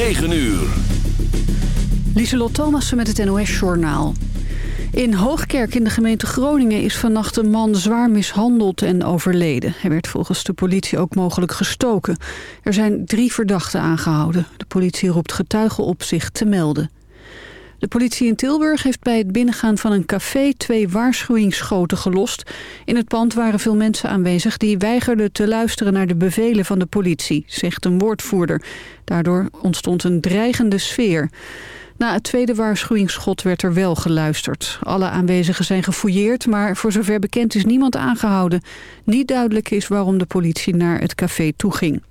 9 uur. Lieselot Thomassen met het NOS-journaal. In Hoogkerk in de gemeente Groningen is vannacht een man zwaar mishandeld en overleden. Hij werd volgens de politie ook mogelijk gestoken. Er zijn drie verdachten aangehouden. De politie roept getuigen op zich te melden. De politie in Tilburg heeft bij het binnengaan van een café twee waarschuwingsschoten gelost. In het pand waren veel mensen aanwezig die weigerden te luisteren naar de bevelen van de politie, zegt een woordvoerder. Daardoor ontstond een dreigende sfeer. Na het tweede waarschuwingsschot werd er wel geluisterd. Alle aanwezigen zijn gefouilleerd, maar voor zover bekend is niemand aangehouden. Niet duidelijk is waarom de politie naar het café toeging.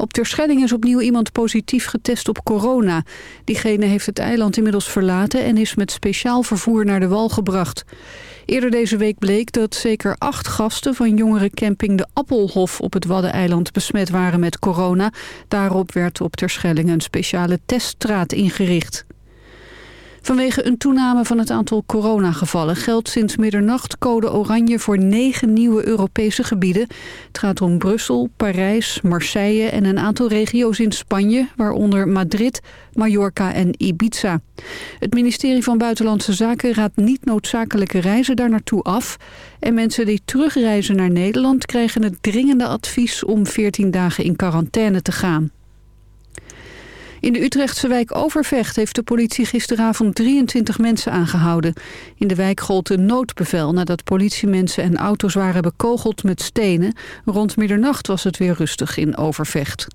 Op Terschelling is opnieuw iemand positief getest op corona. Diegene heeft het eiland inmiddels verlaten en is met speciaal vervoer naar de wal gebracht. Eerder deze week bleek dat zeker acht gasten van jongerencamping De Appelhof op het Waddeneiland besmet waren met corona. Daarop werd op Terschelling een speciale teststraat ingericht. Vanwege een toename van het aantal coronagevallen geldt sinds middernacht code oranje voor negen nieuwe Europese gebieden. Het gaat om Brussel, Parijs, Marseille en een aantal regio's in Spanje, waaronder Madrid, Mallorca en Ibiza. Het ministerie van Buitenlandse Zaken raadt niet noodzakelijke reizen daar naartoe af. En mensen die terugreizen naar Nederland krijgen het dringende advies om 14 dagen in quarantaine te gaan. In de Utrechtse wijk Overvecht heeft de politie gisteravond 23 mensen aangehouden. In de wijk gold een noodbevel nadat politiemensen en auto's waren bekogeld met stenen. Rond middernacht was het weer rustig in Overvecht.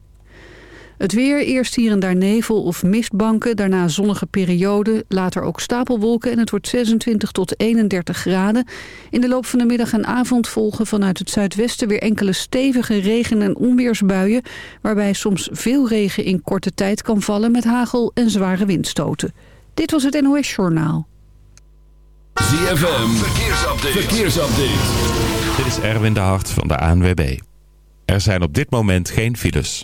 Het weer, eerst hier en daar nevel of mistbanken, daarna zonnige periode, later ook stapelwolken en het wordt 26 tot 31 graden. In de loop van de middag en avond volgen vanuit het zuidwesten weer enkele stevige regen- en onweersbuien, waarbij soms veel regen in korte tijd kan vallen met hagel en zware windstoten. Dit was het NOS Journaal. ZFM, verkeersupdate. verkeersupdate. Dit is Erwin de Hart van de ANWB. Er zijn op dit moment geen files.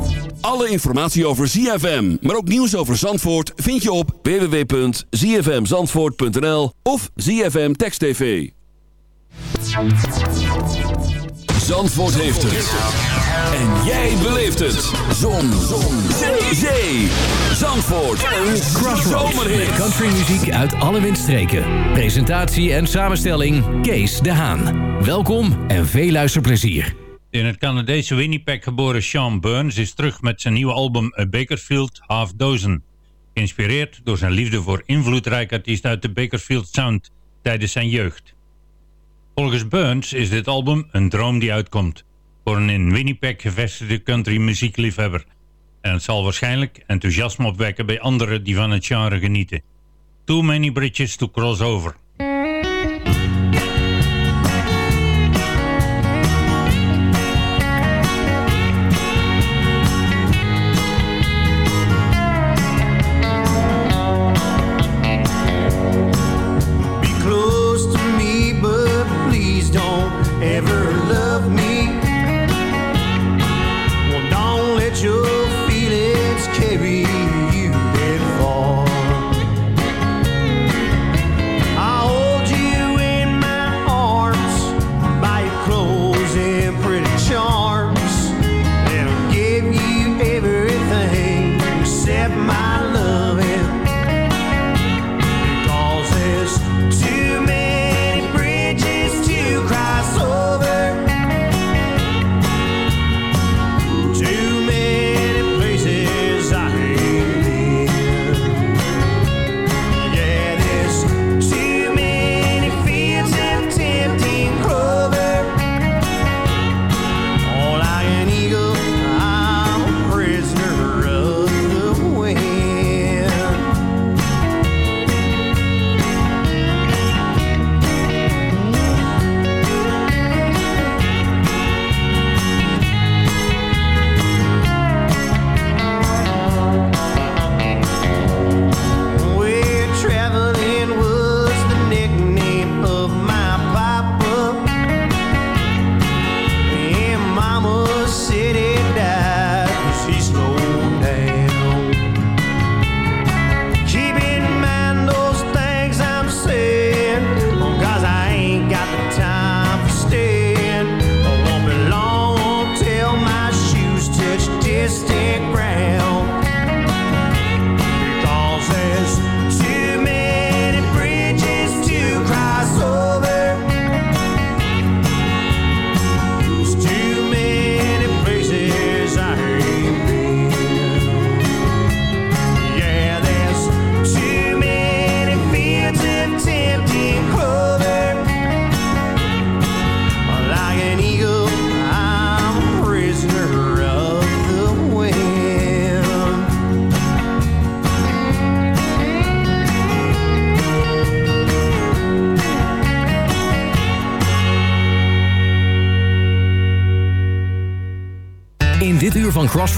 Alle informatie over ZFM, maar ook nieuws over Zandvoort... vind je op www.zfmzandvoort.nl of ZFM Text TV. Zandvoort heeft het. En jij beleeft het. Zon. Zon. Zee. Zee. Zandvoort. Een zomerhit. Country muziek uit alle windstreken. Presentatie en samenstelling Kees de Haan. Welkom en veel luisterplezier. In het Canadese Winnipeg geboren Sean Burns is terug met zijn nieuwe album A Bakersfield Half Dozen. Geïnspireerd door zijn liefde voor invloedrijke artiesten uit de Bakersfield Sound tijdens zijn jeugd. Volgens Burns is dit album een droom die uitkomt voor een in Winnipeg gevestigde country muziekliefhebber. En het zal waarschijnlijk enthousiasme opwekken bij anderen die van het genre genieten. Too many bridges to cross over.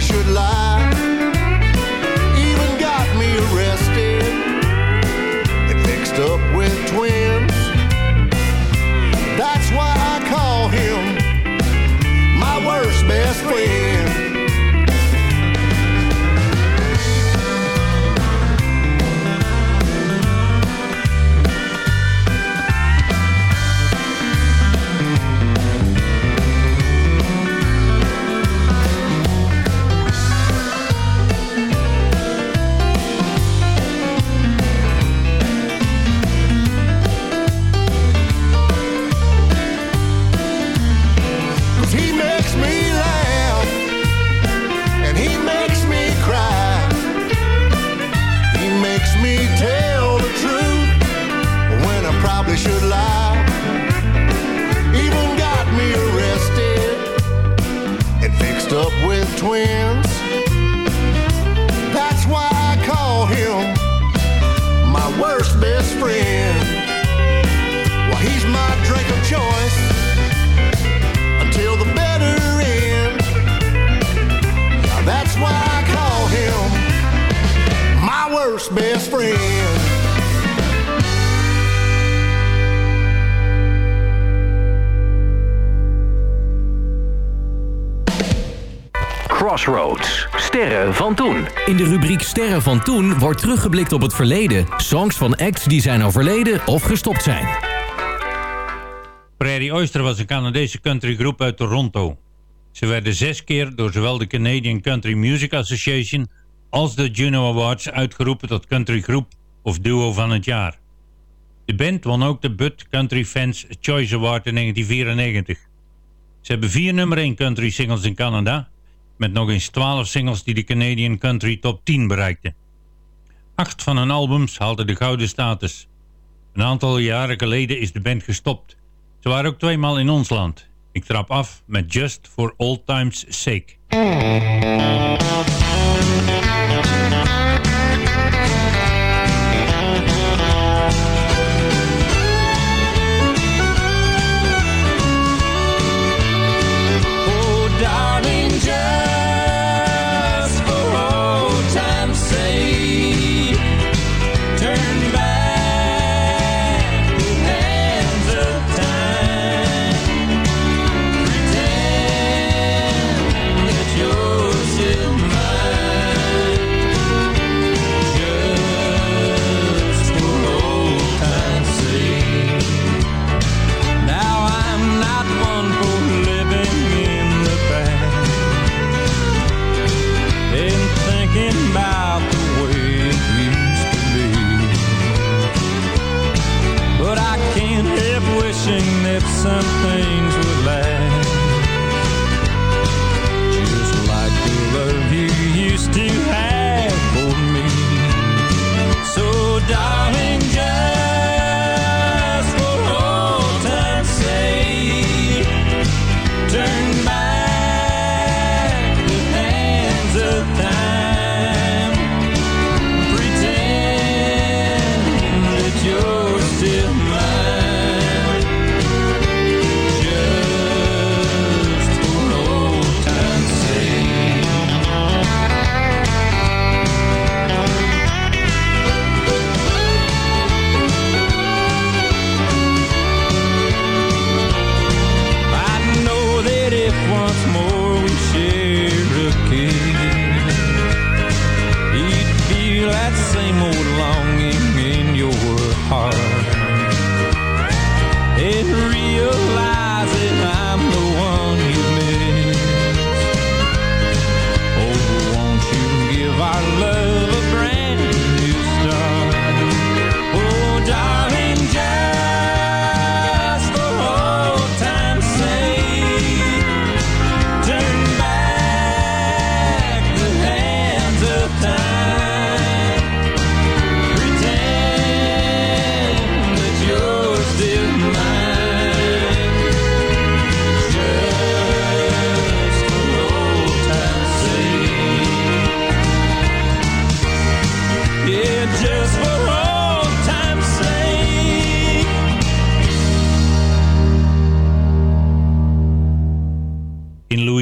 Should lie. Worst best friend. Crossroads. Sterren van toen. In de rubriek Sterren van toen wordt teruggeblikt op het verleden. Songs van acts die zijn overleden of gestopt zijn. Prairie Oyster was een Canadese countrygroep uit Toronto. Ze werden zes keer door zowel de Canadian Country Music Association als de Juno Awards uitgeroepen tot countrygroep of duo van het jaar. De band won ook de Bud Country Fans Choice Award in 1994. Ze hebben vier nummer 1 country singles in Canada, met nog eens 12 singles die de Canadian Country Top 10 bereikten. Acht van hun albums haalden de gouden status. Een aantal jaren geleden is de band gestopt. Ze waren ook tweemaal in ons land. Ik trap af met Just for Old Times Sake. Wishing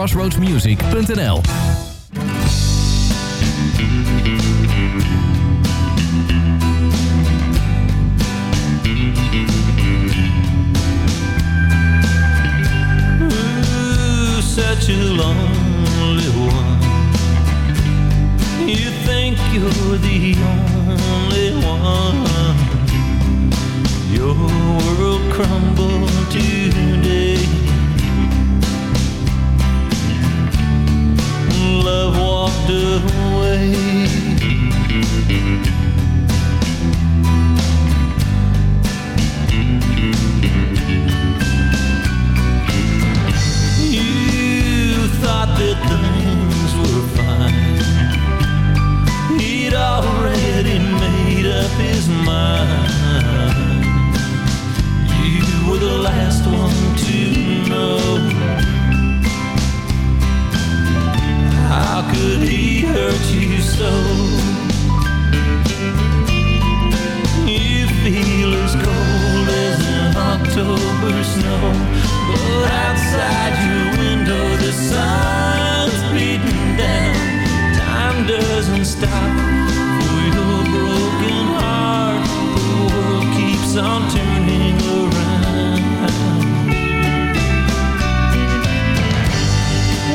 crossroadsmusic.nl such a lonely one. You think you're the only one. Your world crumbled today. walked away. You thought that things were fine. He'd already made up his mind. You were the last one to know. How could he hurt you so? You feel as cold as an October snow, but outside your window the sun's beating down. Time doesn't stop for your broken heart. The world keeps on turning around.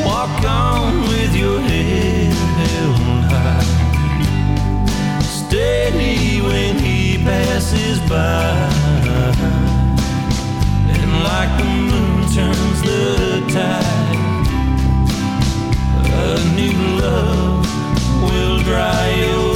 Walk on your head held high. Steady when he passes by. And like the moon turns the tide, a new love will dry your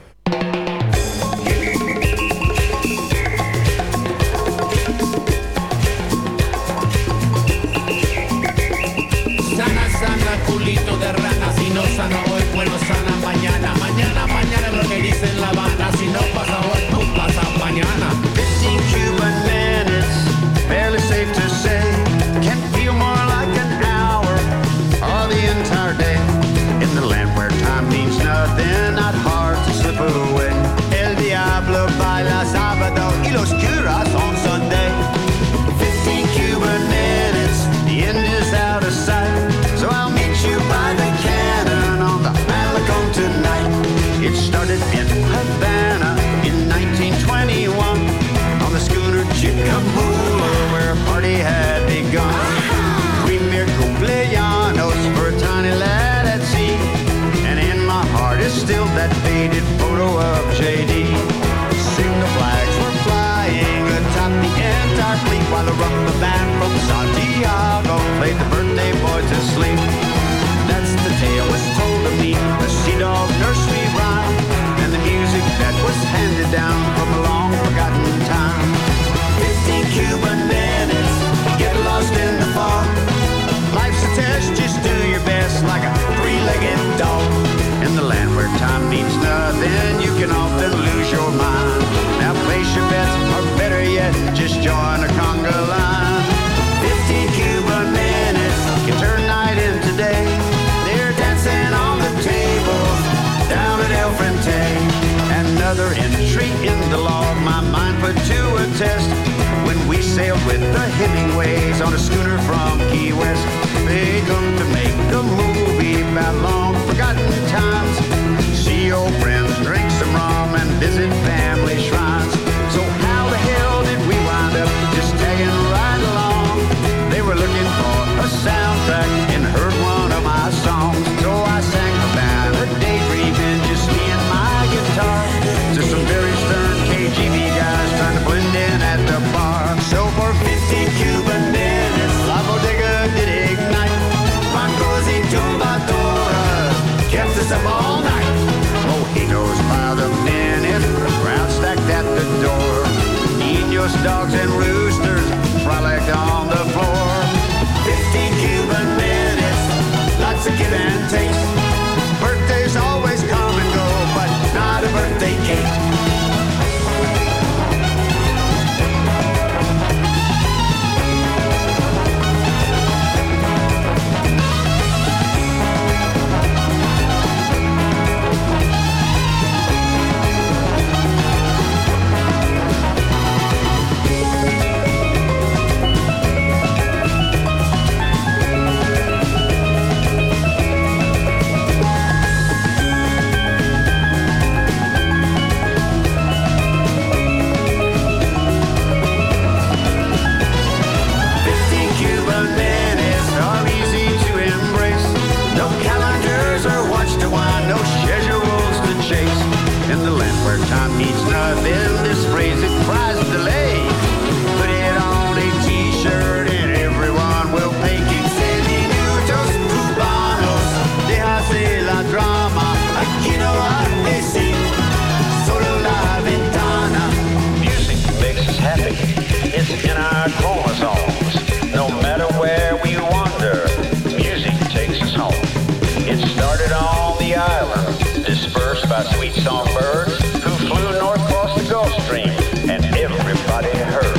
Sweet songbirds who flew north across the Gulf Stream, and everybody heard.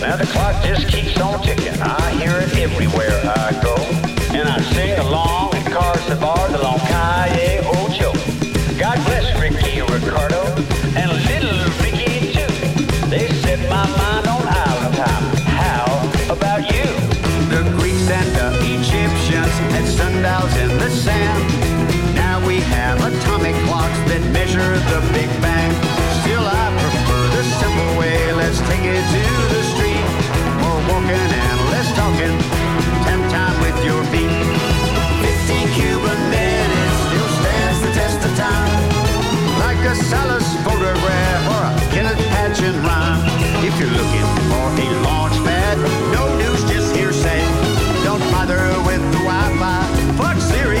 Now the clock just keeps on ticking. I hear it everywhere I go, and I sing along in cars that bar along Calle Ocho. God bless Ricky Ricardo and little Ricky too. They set my mind on island time. How about you? The Greeks and the Egyptians had sundials in the sand. Measure the Big Bang. Still, I prefer the simple way. Let's take it to the street. More walking and less talking. Time time with your feet. 15 Cuban minutes still stands the test of time. Like a Salas photograph or a Kenneth Patchen rhyme. If you're looking for a launch pad, no news, just hearsay. Don't bother with the Wi-Fi. Fuck Siri,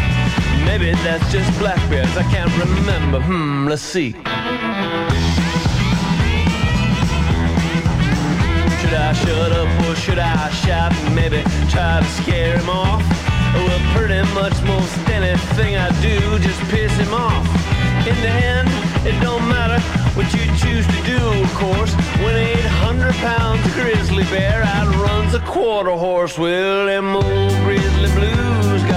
Maybe that's just black bears. I can't remember. Hmm, let's see. Should I shut up or should I shout maybe try to scare him off? Well, pretty much most anything I do just piss him off. In the end, it don't matter what you choose to do, of course. When 800 pounds of grizzly bear outruns a quarter horse, well, them old grizzly blues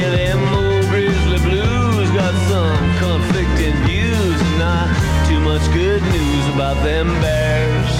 Them old grizzly blues got some conflicting views and not too much good news about them bears.